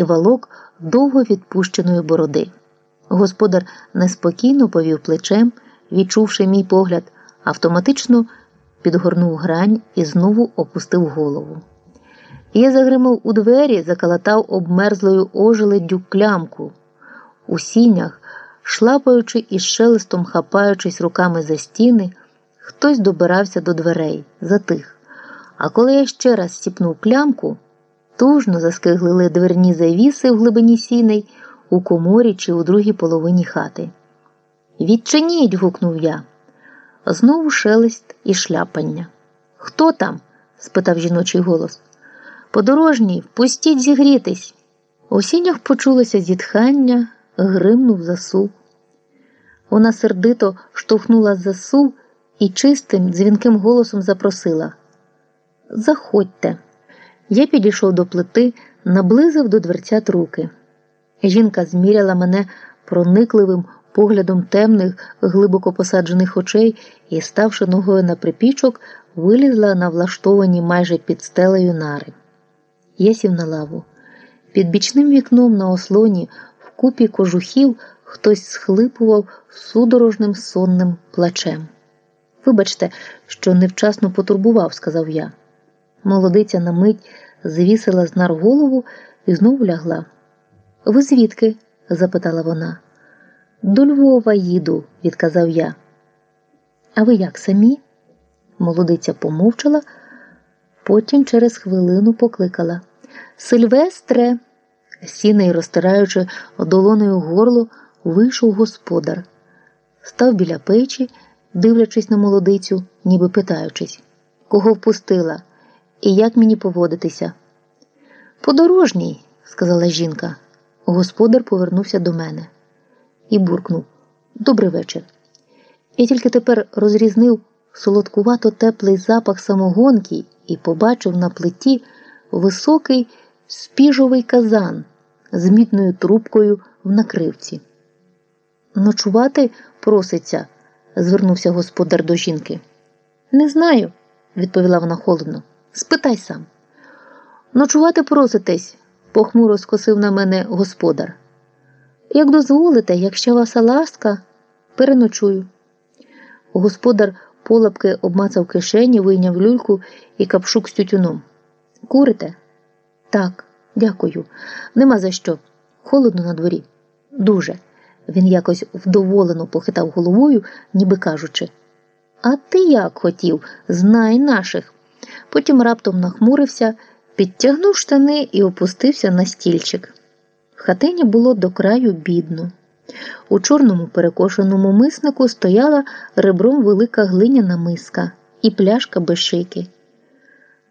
і валок довго відпущеної бороди. Господар неспокійно повів плечем, відчувши мій погляд, автоматично підгорнув грань і знову опустив голову. Я загримав у двері, закалатав обмерзлою ожеледдю клямку. У сінях, шлапаючи і шелестом хапаючись руками за стіни, хтось добирався до дверей, затих. А коли я ще раз стіпнув клямку, тужно заскиглили дверні завіси в глибині сіней у коморі чи у другій половині хати. Відчиніть. гукнув я. Знову шелест і шляпання. Хто там? спитав жіночий голос. Подорожній, впустіть зігрітись. У сінях почулося зітхання, гримнув засув. Вона сердито штовхнула засув і чистим, дзвінким голосом запросила Заходьте. Я підійшов до плити, наблизив до дверцят руки. Жінка зміряла мене проникливим поглядом темних, глибоко посаджених очей і, ставши ногою на припічок, вилізла на влаштовані майже під стелею нари. Я сів на лаву. Під бічним вікном на ослоні в купі кожухів хтось схлипував судорожним сонним плачем. Вибачте, що невчасно потурбував, сказав я. Молодиця на мить звісила з нар голову і знову лягла. Ви звідки? запитала вона. До Львова їду, відказав я. А ви як самі? Молодиця помовчала, потім через хвилину покликала Сильвестре, сіней, розтираючи долоною горло, вийшов господар, став біля печі, дивлячись на молодицю, ніби питаючись, кого впустила і як мені поводитися. Подорожній, сказала жінка. Господар повернувся до мене і буркнув Добрий вечір. Я тільки тепер розрізнив солодкувато теплий запах самогонки і побачив на плиті високий спіжовий казан з мідною трубкою в накривці. Ночувати проситься, звернувся господар до жінки. Не знаю, відповіла вона холодно. Спитай сам. Ночувати проситесь, похмуро скосив на мене господар. Як дозволите, якщо ваша ласка, переночую. Господар полапки обмацав кишені, вийняв люльку і капшук з тютюном. Курите? Так, дякую. Нема за що. Холодно на дворі. Дуже. Він якось вдоволено похитав головою, ніби кажучи. А ти як хотів, знай наших. Потім раптом нахмурився, підтягнув штани і опустився на стільчик. В хатині було до краю бідно. У чорному перекошеному миснику стояла ребром велика глиняна миска і пляшка без.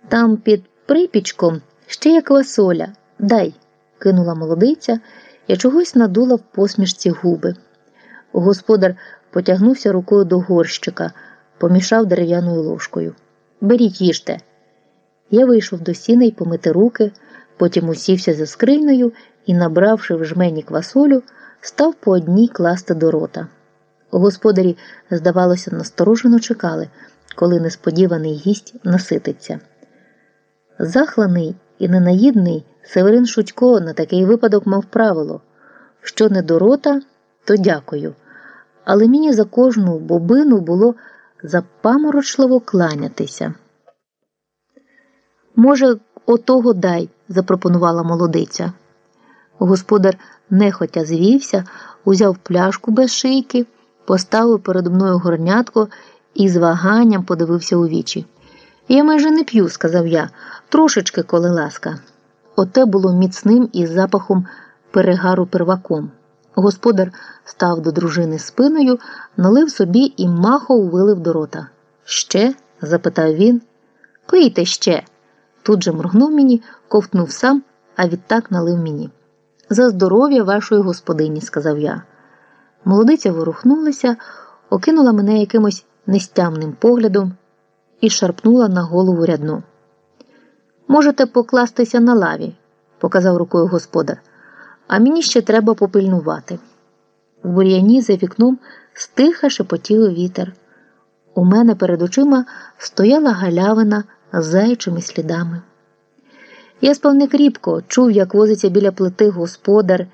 Там під припічком ще є квасоля. Дай, кинула молодиця і чогось надула в посмішці губи. Господар потягнувся рукою до горщика, помішав дерев'яною ложкою. Беріть їжте. Я вийшов до сіней помити руки, потім усівся за скринею і, набравши в жмені квасолю, став по одній класти до рота. Господарі, здавалося, насторожено чекали, коли несподіваний гість насититься. Захланий і ненаїдний Северин Шутько на такий випадок мав правило що не до рота, то дякую. Але мені за кожну бобину було запаморочливо кланятися. Може, отого дай, запропонувала молодиця. Господар нехотя звівся, узяв пляшку без шийки, поставив перед мною горнятко і з ваганням подивився у вічі. Я майже не п'ю, сказав я, трошечки, коли ласка. Оте було міцним із запахом перегару перваком. Господар став до дружини спиною, налив собі і махо вилив до рота. Ще? запитав він. Пийте ще. Тут же моргнув мені, ковтнув сам, а відтак налив мені. За здоров'я вашої господині, сказав я. Молодиця ворухнулася, окинула мене якимось нестямним поглядом і шарпнула на голову рядну. Можете покластися на лаві, показав рукою господар, а мені ще треба попильнувати. В бур'яні за вікном стиха шепотів вітер. У мене перед очима стояла галявина з зайчими слідами. Я спав не кріпко, чув, як возиться біля плити господар.